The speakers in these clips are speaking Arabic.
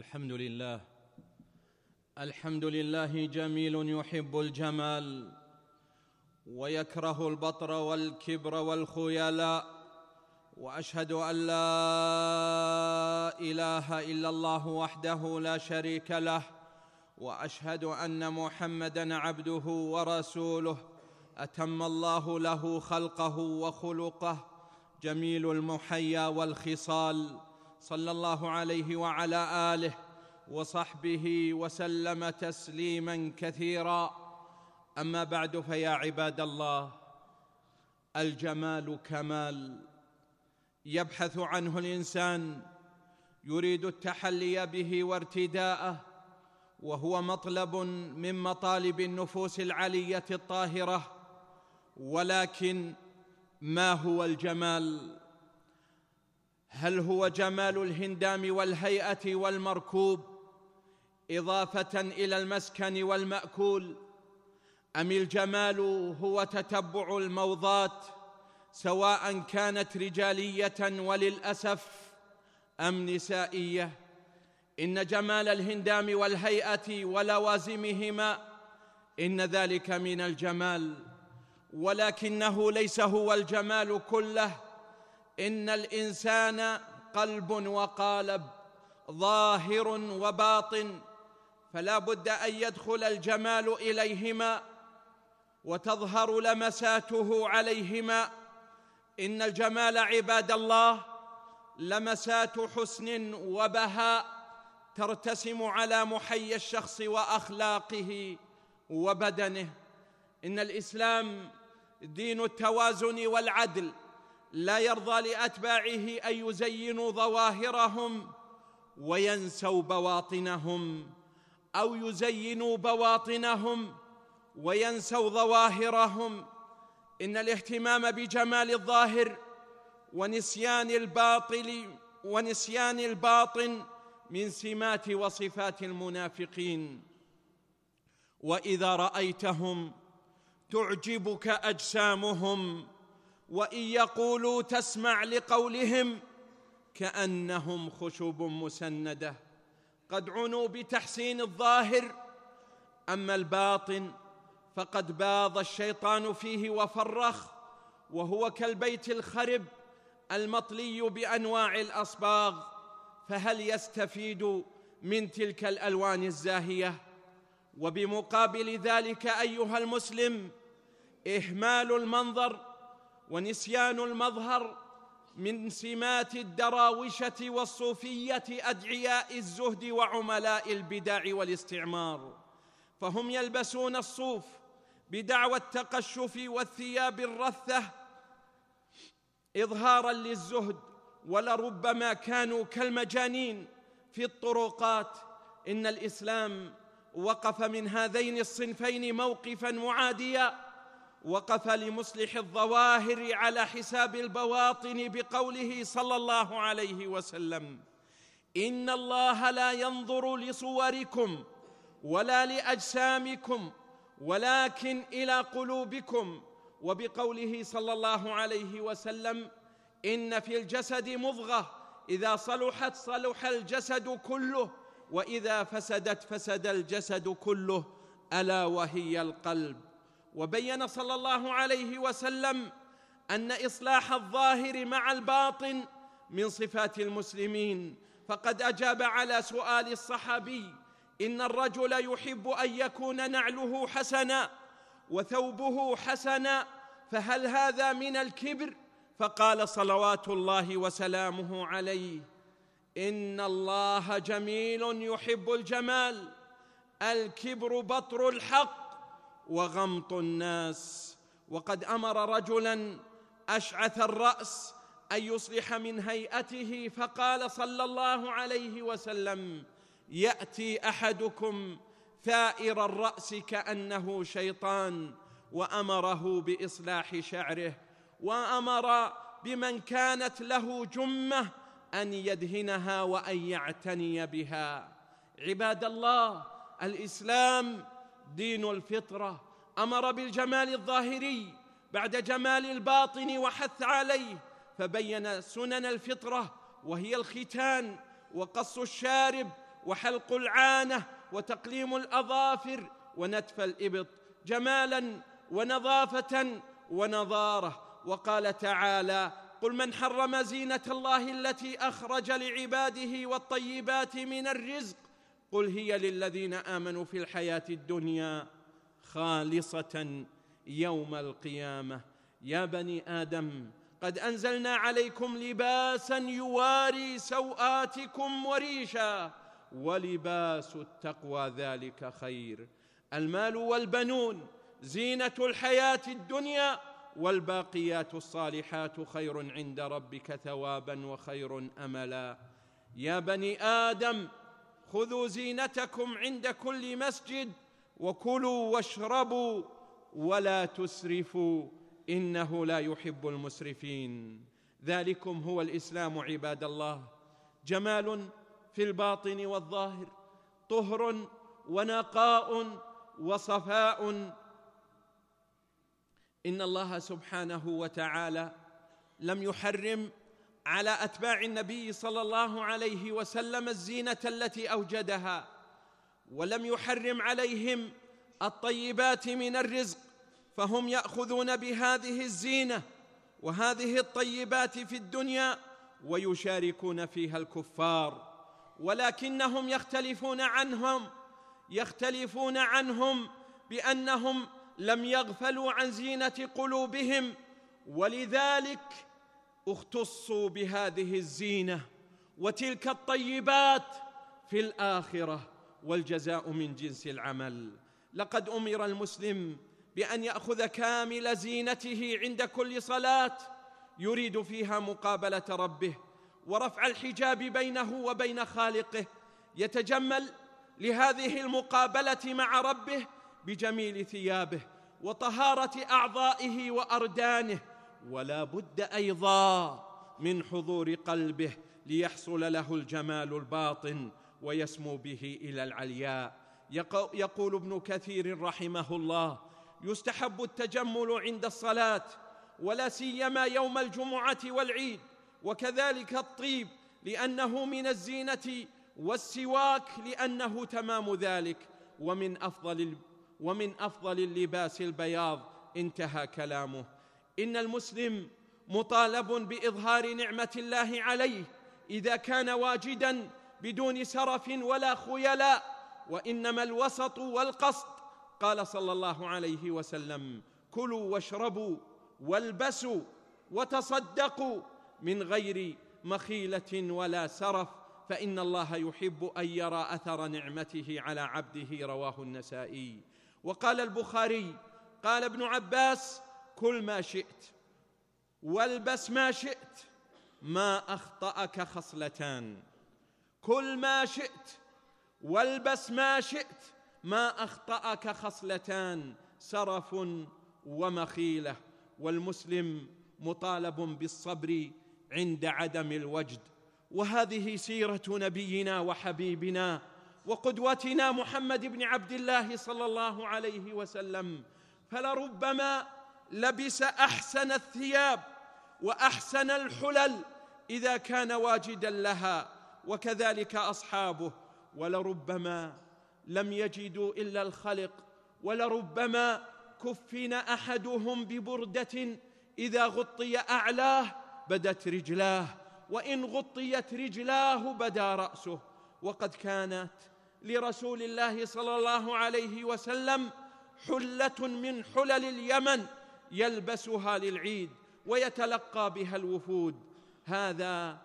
الحمد لله الحمد لله جميل يحب الجمال ويكره البطر والكبر والخيلاء وأشهد أن لا إله إلا الله وحده لا شريك له وأشهد أن محمدا عبده ورسوله أتم الله له خلقه وخلقه جميل المحيا والخصال. صلى الله عليه وعلى آله وصحبه وسلم تسليما كثيرا. أما بعد فيا عباد الله الجمال كمال. يبحث عنه الإنسان يريد التحلي به وارتداءه وهو مطلب من مطالب النفوس العلية الطاهرة. ولكن ما هو الجمال؟ هل هو جمال الهندام والهيئة والمركوب إضافة إلى المسكن والمأكول؟ أم الجمال هو تتبع الموضات سواء كانت رجالية وللأسف أم نسائية؟ إن جمال الهندام والهيئة ولوازمهما إن ذلك من الجمال ولكنه ليس هو الجمال كله. إن الإنسان قلب وقالب ظاهر وباطن فلا بد أن يدخل الجمال إليهما وتظهر لمساته عليهما. إن الجمال عباد الله لمسات حسن وبهاء ترتسم على محيا الشخص وأخلاقه وبدنه. إن الإسلام دين التوازن والعدل لا يرضى لأتباعه أن يزينوا ظواهرهم وينسوا بواطنهم أو يزينوا بواطنهم وينسوا ظواهرهم. إن الاهتمام بجمال الظاهر ونسيان الباطل ونسيان الباطن من سمات وصفات المنافقين. وإذا رأيتهم تعجبك أجسامهم وإن يقولوا تسمع لقولهم كأنهم خشب مسندة. قد عنوا بتحسين الظاهر أما الباطن فقد باض الشيطان فيه وفرخ وهو كالبيت الخرب المطلي بأنواع الأصباغ فهل يستفيد من تلك الألوان الزاهية؟ وبمقابل ذلك أيها المسلم إهمال المنظر ونسيان المظهر من سمات الدراوشة والصوفية أدعياء الزهد وعملاء البدع والاستعمار. فهم يلبسون الصوف بدعوى التقشف والثياب الرثة اظهارا للزهد ولربما كانوا كالمجانين في الطرقات. إن الإسلام وقف من هذين الصنفين موقفا معاديا وقف لمصلح الظواهر على حساب البواطن بقوله صلى الله عليه وسلم. إن الله لا ينظر لصوركم ولا لأجسامكم ولكن إلى قلوبكم. وبقوله صلى الله عليه وسلم إن في الجسد مضغة إذا صلحت صلح الجسد كله وإذا فسدت فسد الجسد كله ألا وهي القلب. وبين صلى الله عليه وسلم أن إصلاح الظاهر مع الباطن من صفات المسلمين. فقد أجاب على سؤال الصحابي إن الرجل يحب أن يكون نعله حسنا وثوبه حسنا فهل هذا من الكبر؟ فقال صلوات الله وسلامه عليه إن الله جميل يحب الجمال الكبر بطر الحق وغمط الناس. وقد أمر رجلا أشعث الرأس أن يصلح من هيئته فقال صلى الله عليه وسلم يأتي أحدكم ثائر الرأس كأنه شيطان. وأمره بإصلاح شعره وأمر بمن كانت له جمة أن يدهنها وأن يعتني بها. عباد الله الإسلام دين الفطره أمر بالجمال الظاهري بعد جمال الباطن وحث عليه فبين سنن الفطرة وهي الختان وقص الشارب وحلق العانة وتقليم الأظافر ونتف الإبط جمالا ونظافة ونضاره وقال تعالى قل من حرم زينة الله التي أخرج لعباده والطيبات من الرزق قل هي للذين آمنوا في الحياة الدنيا خالصة يوم القيامة. يا بني آدم قد أنزلنا عليكم لباسا يواري سوآتكم وريشا ولباس التقوى ذلك خير. المال والبنون زينة الحياة الدنيا والباقيات الصالحات خير عند ربك ثوابا وخير أملا. يا بني آدم خذوا زينتكم عند كل مسجد وكلوا واشربوا ولا تسرفوا إنه لا يحب المسرفين. ذلكم هو الإسلام عباد الله. جمال في الباطن والظاهر طهر ونقاء وصفاء. إن الله سبحانه وتعالى لم يحرم على أتباع النبي صلى الله عليه وسلم الزينة التي أوجدها ولم يحرم عليهم الطيبات من الرزق فهم يأخذون بهذه الزينة وهذه الطيبات في الدنيا ويشاركون فيها الكفار ولكنهم يختلفون عنهم يختلفون عنهم بأنهم لم يغفلوا عن زينة قلوبهم ولذلك اختصوا بهذه الزينة وتلك الطيبات في الآخرة والجزاء من جنس العمل. لقد أمر المسلم بأن يأخذ كامل زينته عند كل صلاة يريد فيها مقابلة ربه ورفع الحجاب بينه وبين خالقه. يتجمل لهذه المقابلة مع ربه بجميل ثيابه وطهارة أعضائه وأردانه. ولا بد أيضا من حضور قلبه ليحصل له الجمال الباطن ويسمو به إلى العلياء. يقول ابن كثير رحمه الله يستحب التجمل عند الصلاة ولا سيما يوم الجمعة والعيد وكذلك الطيب لأنه من الزينة والسواك لأنه تمام ذلك. ومن أفضل ومن أفضل اللباس البياض انتهى كلامه. إن المسلم مطالب بإظهار نعمة الله عليه إذا كان واجدا بدون سرف ولا خيلاء وإنما الوسط والقصد قال صلى الله عليه وسلم كلوا واشربوا والبسوا وتصدقوا من غير مخيلة ولا سرف فإن الله يحب أن يرى أثر نعمته على عبده رواه النسائي. وقال البخاري قال ابن عباس كل ما شئت والبس ما شئت ما أخطأك خصلتان. كل ما شئت والبس ما شئت ما أخطأك خصلتان. سرف ومخيلة والمسلم مطالب بالصبر عند عدم الوجد. وهذه سيرة نبينا وحبيبنا وقدوتنا محمد بن عبد الله صلى الله عليه وسلم. فلربما لبس أحسن الثياب وأحسن الحلل إذا كان واجدا لها وكذلك أصحابه. ولربما لم يجدوا إلا الخلق ولربما كفن أحدهم ببردة إذا غطي أعلاه بدت رجلاه وإن غطيت رجلاه بدا رأسه. وقد كانت لرسول الله صلى الله عليه وسلم حلة من حلل اليمن يلبسها للعيد ويتلقى بها الوفود. هذا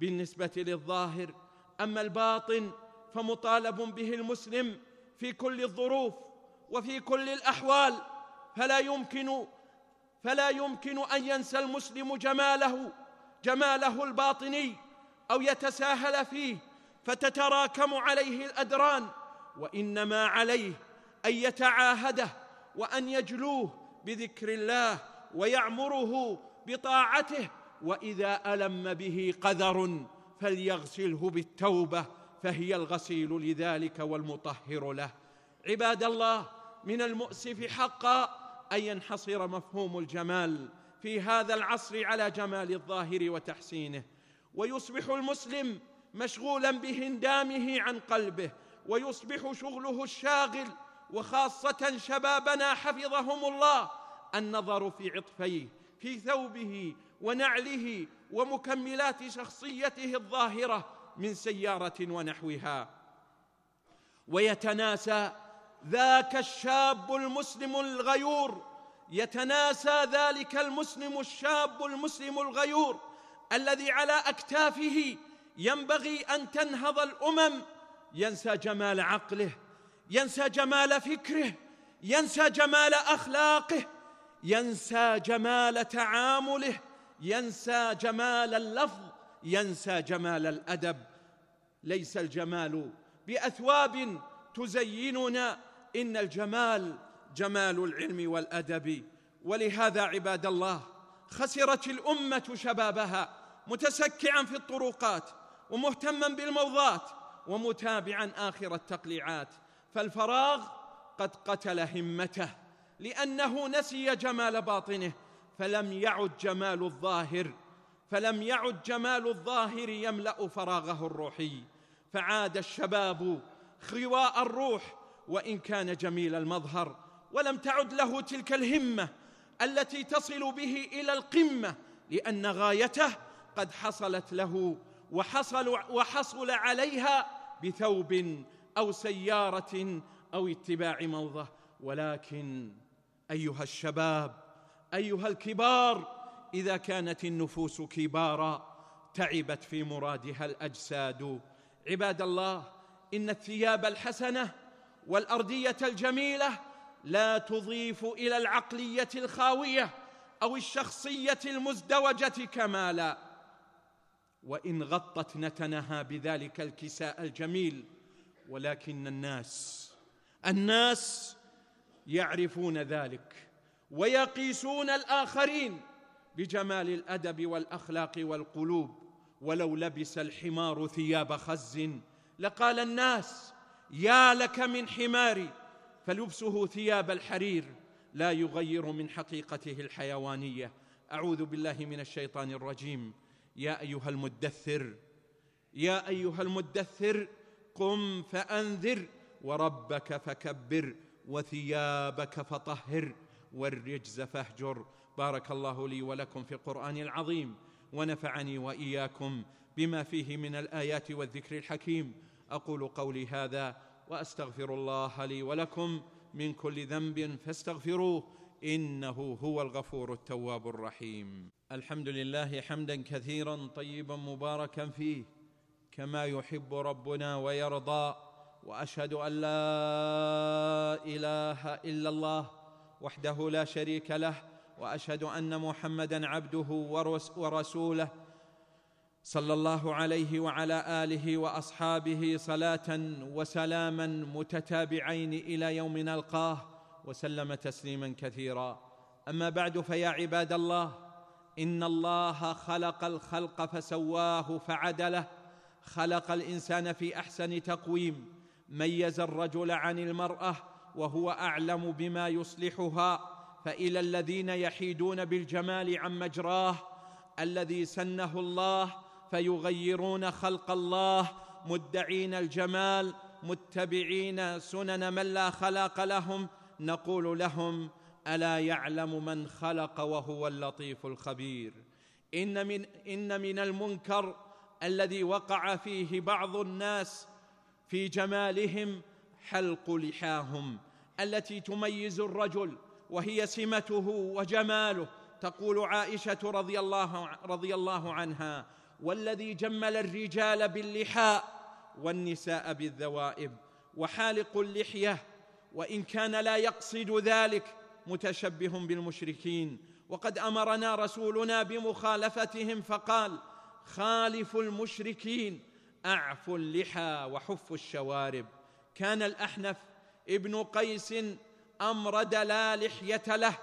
بالنسبة للظاهر. أما الباطن فمطالب به المسلم في كل الظروف وفي كل الأحوال. فلا يمكن فلا يمكن أن ينسى المسلم جماله جماله الباطني أو يتساهل فيه فتتراكم عليه الأدران. وإنما عليه أن يتعاهده وأن يجلوه بذكر الله ويعمره بطاعته وإذا ألم به قذر فليغسله بالتوبة فهي الغسيل لذلك والمطهر له. عباد الله من المؤسف حقا أن ينحصر مفهوم الجمال في هذا العصر على جمال الظاهر وتحسينه. ويصبح المسلم مشغولا بهندامه عن قلبه ويصبح شغله الشاغل وخاصة شبابنا حفظهم الله النظر في عطفيه في ثوبه ونعله ومكملات شخصيته الظاهرة من سيارة ونحوها. ويتناسى ذاك الشاب المسلم الغيور يتناسى ذلك المسلم الشاب المسلم الغيور الذي على أكتافه ينبغي أن تنهض الأمم ينسى جمال عقله ينسى جمال فكره ينسى جمال أخلاقه ينسى جمال تعامله ينسى جمال اللفظ ينسى جمال الأدب. ليس الجمال بأثواب تزيننا إن الجمال جمال العلم والأدب. ولهذا عباد الله خسرت الأمة شبابها متسكعا في الطرقات ومهتما بالموضات ومتابعا آخر التقليعات. فالفراغ قد قتل همته لأنه نسي جمال باطنه فلم يعد جمال الظاهر فلم يعد جمال الظاهر يملأ فراغه الروحي. فعاد الشباب خواء الروح وإن كان جميل المظهر ولم تعد له تلك الهمة التي تصل به إلى القمة لأن غايته قد حصلت له وحصل وحصل عليها بثوب أو سيارة أو اتباع موضة. ولكن أيها الشباب أيها الكبار إذا كانت النفوس كبارا تعبت في مرادها الأجساد. عباد الله إن الثياب الحسنة والارديه الجميلة لا تضيف إلى العقلية الخاوية أو الشخصية المزدوجة كمالا. وإن غطت نتنها بذلك الكساء الجميل ولكن الناس الناس يعرفون ذلك ويقيسون الآخرين بجمال الأدب والأخلاق والقلوب. ولو لبس الحمار ثياب خز لقال الناس يا لك من حماري فلبسه ثياب الحرير لا يغير من حقيقته الحيوانية. أعوذ بالله من الشيطان الرجيم. يا أيها المدثر يا أيها المدثر قم فأنذر وربك فكبر وثيابك فطهر والرجز فاهجر. بارك الله لي ولكم في القرآن العظيم ونفعني وإياكم بما فيه من الآيات والذكر الحكيم. أقول قولي هذا وأستغفر الله لي ولكم من كل ذنب فاستغفروه إنه هو الغفور التواب الرحيم. الحمد لله حمدا كثيرا طيبا مباركا فيه كما يحب ربنا ويرضى وأشهد أن لا إله إلا الله وحده لا شريك له وأشهد أن محمدا عبده ورسوله صلى الله عليه وعلى آله وأصحابه صلاة وسلاما متتابعين إلى يوم نلقاه وسلم تسليما كثيرا. أما بعد فيا عباد الله إن الله خلق الخلق فسواه فعدله خلق الإنسان في أحسن تقويم ميز الرجل عن المرأة وهو أعلم بما يصلحها. فإلى الذين يحيدون بالجمال عن مجراه الذي سنه الله فيغيرون خلق الله مدعين الجمال متبعين سنن من لا خلاق لهم. نقول لهم ألا يعلم من خلق وهو اللطيف الخبير. إن من إن من المنكر الذي وقع فيه بعض الناس في جمالهم حلق لحاهم التي تميز الرجل وهي سمته وجماله. تقول عائشة رضي الله رضي الله عنها والذي جمل الرجال باللحاء والنساء بالذوائب وحالق اللحية وإن كان لا يقصد ذلك متشبه بالمشركين. وقد أمرنا رسولنا بمخالفتهم فقال خالفوا المشركين اعفوا اللحى وحفوا الشوارب. كان الأحنف ابن قيس امرد لا لحيه له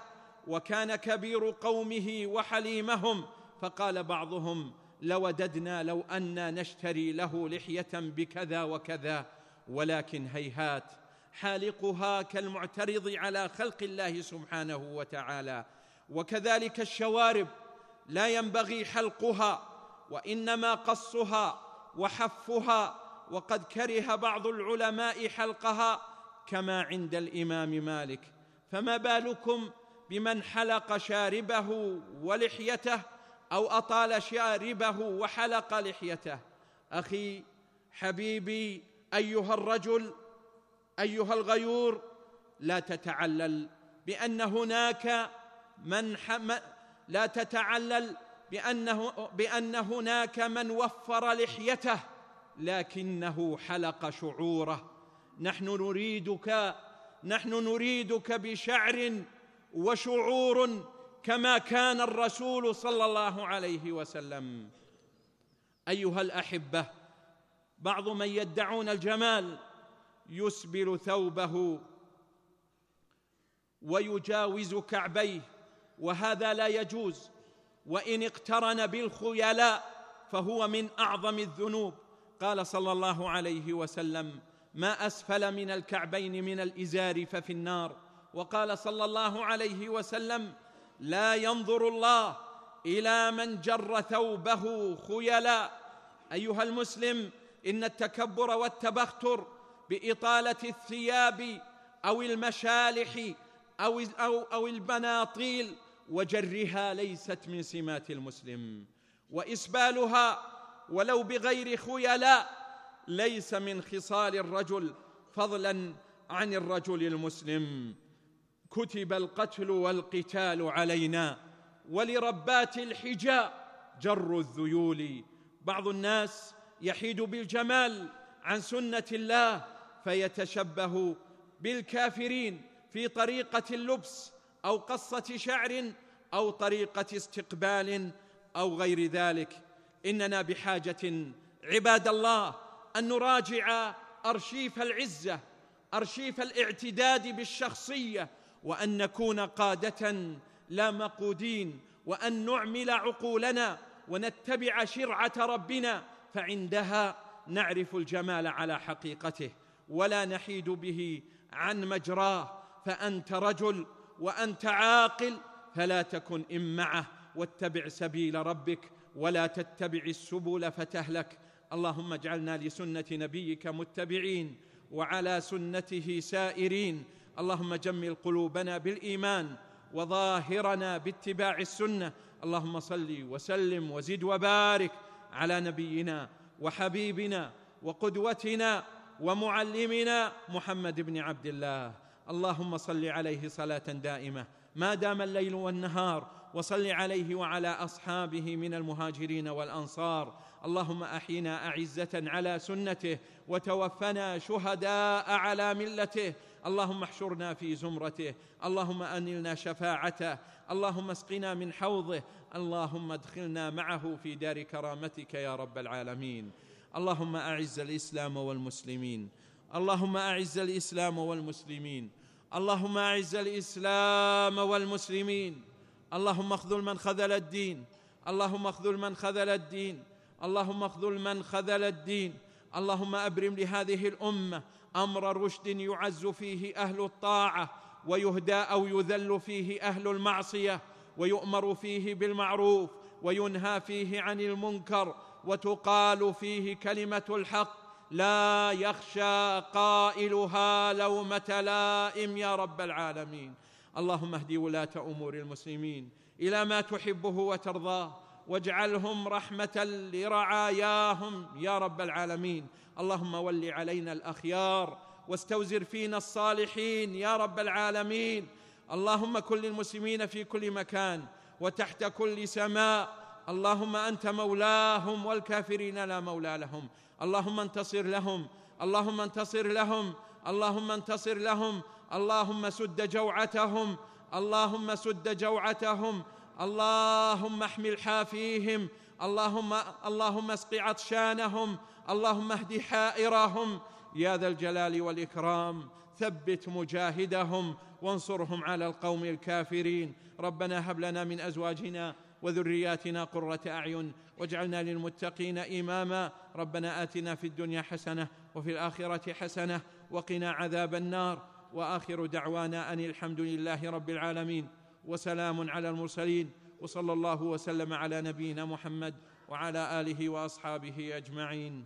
وكان كبير قومه وحليمهم. فقال بعضهم لوددنا لو أنا نشتري له لحية بكذا وكذا. ولكن هيهات حالقها كالمعترض على خلق الله سبحانه وتعالى. وكذلك الشوارب لا ينبغي حلقها. وإنما قصها وحفها وقد كره بعض العلماء حلقها كما عند الإمام مالك. فما بالكم بمن حلق شاربه ولحيته أو أطال شاربه وحلق لحيته. أخي حبيبي أيها الرجل أيها الغيور لا تتعلل بأن هناك من لا تتعلل بأنه, بأن هناك من وفر لحيته لكنه حلق شعوره. نحن نريدك نحن نريدك بشعر وشعور كما كان الرسول صلى الله عليه وسلم. أيها الأحبة بعض من يدعون الجمال يسبل ثوبه ويجاوز كعبيه وهذا لا يجوز. وإن اقترن بالخيلاء فهو من أعظم الذنوب. قال صلى الله عليه وسلم ما أسفل من الكعبين من الإزار ففي النار. وقال صلى الله عليه وسلم لا ينظر الله إلى من جر ثوبه خيلاء. أيها المسلم إن التكبر والتبختر بإطالة الثياب أو المشالح أو أو, أو البناطيل وجرها ليست من سمات المسلم. وإسبالها ولو بغير خيلاء ليس من خصال الرجل فضلا عن الرجل المسلم. كتب القتل والقتال علينا ولربات الحجاء جر الذيول. بعض الناس يحيد بالجمال عن سنة الله فيتشبه بالكافرين في طريقة اللبس أو قصة شعر أو طريقة استقبال أو غير ذلك. إننا بحاجة عباد الله أن نراجع أرشيف العزة أرشيف الاعتداد بالشخصية وأن نكون قادة لا مقودين وأن نعمل عقولنا ونتبع شرعة ربنا فعندها نعرف الجمال على حقيقته ولا نحيد به عن مجراه. فأنت رجل وأنت عاقل فلا تكن امعه واتبع سبيل ربك ولا تتبع السبل فتهلك. اللهم اجعلنا لسنة نبيك متبعين وعلى سنته سائرين. اللهم جمل قلوبنا بالإيمان وظاهرنا باتباع السنة. اللهم صل وسلم وزد وبارك على نبينا وحبيبنا وقدوتنا ومعلمنا محمد بن عبد الله. اللهم صل عليه صلاة دائمة. ما دام الليل والنهار وصل عليه وعلى أصحابه من المهاجرين والأنصار. اللهم أحينا أعزة على سنته وتوفنا شهداء على ملته. اللهم احشرنا في زمرته. اللهم انلنا شفاعته. اللهم اسقنا من حوضه. اللهم ادخلنا معه في دار كرامتك يا رب العالمين. اللهم أعز الإسلام والمسلمين. اللهم أعز الإسلام والمسلمين. اللهم أعز الإسلام والمسلمين. اللهم اخذل من خذل الدين. اللهم اخذل من خذل الدين. اللهم اخذل من خذل الدين. اللهم أبرم لهذه الأمة أمر رشد يعز فيه أهل الطاعة ويهدى أو يذل فيه أهل المعصية ويؤمر فيه بالمعروف وينهى فيه عن المنكر وتقال فيه كلمة الحق لا يخشى قائلها لومة لائم يا رب العالمين. اللهم اهد ولاة أمور المسلمين إلى ما تحبه وترضاه واجعلهم رحمة لرعاياهم يا رب العالمين. اللهم ول علينا الأخيار واستوزر فينا الصالحين يا رب العالمين. اللهم كن للمسلمين في كل مكان وتحت كل سماء. اللهم أنت مولاهم والكافرين لا مولى لهم. اللهم انتصر لهم اللهم انتصر لهم اللهم انتصر لهم اللهم سد جوعتهم اللهم سد جوعتهم اللهم احمل حافيهم اللهم اللهم اسق عطشانهم اللهم اهد حائرهم. يا ذا الجلال والإكرام ثبت مجاهدهم وانصرهم على القوم الكافرين. ربنا هب لنا من أزواجنا وذرياتنا قرة أعين واجعلنا للمتقين إماما. ربنا آتنا في الدنيا حسنة وفي الآخرة حسنة وقنا عذاب النار. وآخر دعوانا أن الحمد لله رب العالمين. وسلام على المرسلين. وصلى الله وسلم على نبينا محمد وعلى آله وأصحابه أجمعين.